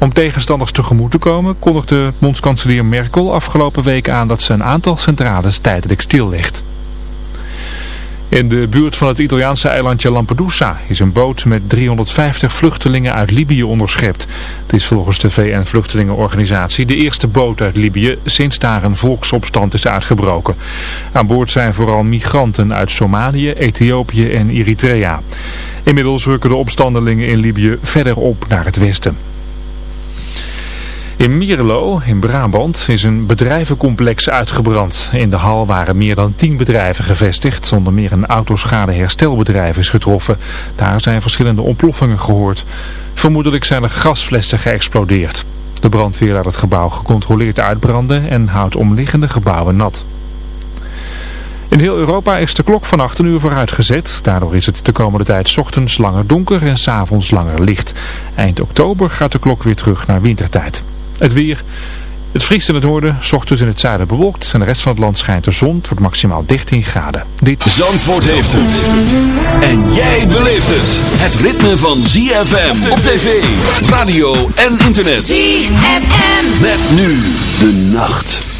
Om tegenstanders tegemoet te komen kondigde bondskanselier Merkel afgelopen week aan dat ze een aantal centrales tijdelijk stillegt. In de buurt van het Italiaanse eilandje Lampedusa is een boot met 350 vluchtelingen uit Libië onderschept. Het is volgens de VN-vluchtelingenorganisatie de eerste boot uit Libië sinds daar een volksopstand is uitgebroken. Aan boord zijn vooral migranten uit Somalië, Ethiopië en Eritrea. Inmiddels rukken de opstandelingen in Libië verder op naar het westen. In Mierlo, in Brabant, is een bedrijvencomplex uitgebrand. In de hal waren meer dan tien bedrijven gevestigd. Zonder meer een autoschadeherstelbedrijf is getroffen. Daar zijn verschillende ontploffingen gehoord. Vermoedelijk zijn er gasflessen geëxplodeerd. De brandweer laat het gebouw gecontroleerd uitbranden en houdt omliggende gebouwen nat. In heel Europa is de klok vannacht een uur vooruitgezet. Daardoor is het de komende tijd ochtends langer donker en s'avonds langer licht. Eind oktober gaat de klok weer terug naar wintertijd. Het weer. Het vriest in het noorden, ochtends in het zuiden bewolkt en de rest van het land schijnt de zon. Het wordt maximaal 13 graden. Dit... Zandvoort heeft het. En jij beleeft het. Het ritme van ZFM op tv, radio en internet. ZFM. Met nu de nacht.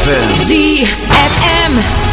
ZFM.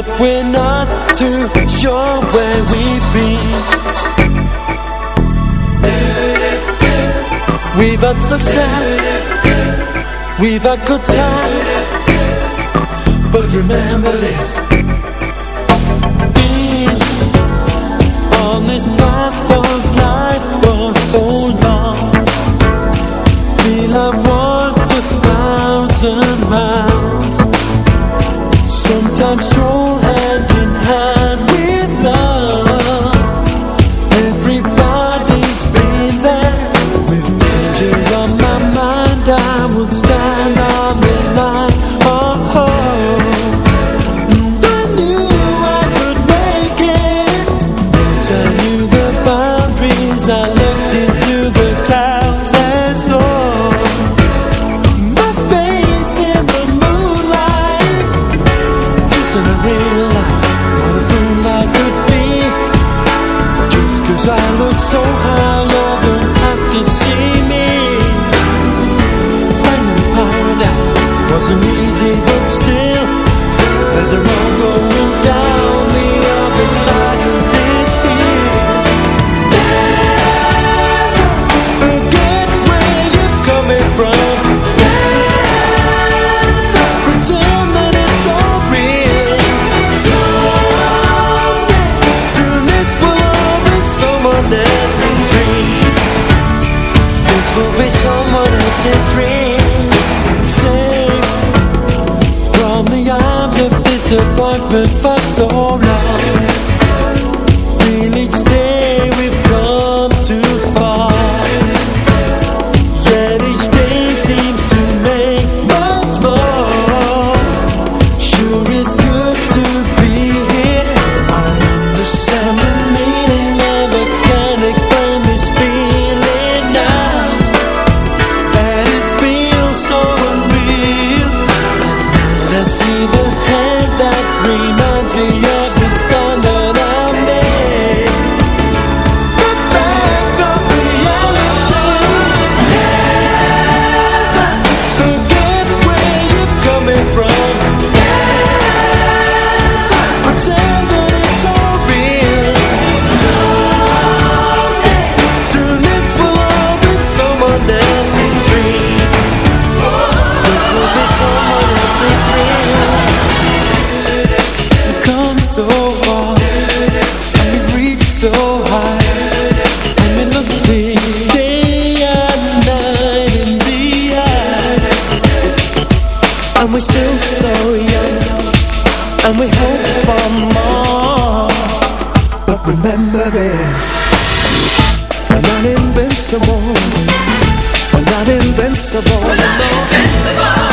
but we're not too sure where we've been. We've had success, we've had good times, but remember this. Being on this path of life for so long, feel I've walked a thousand miles. Sometimes strong Goodbye.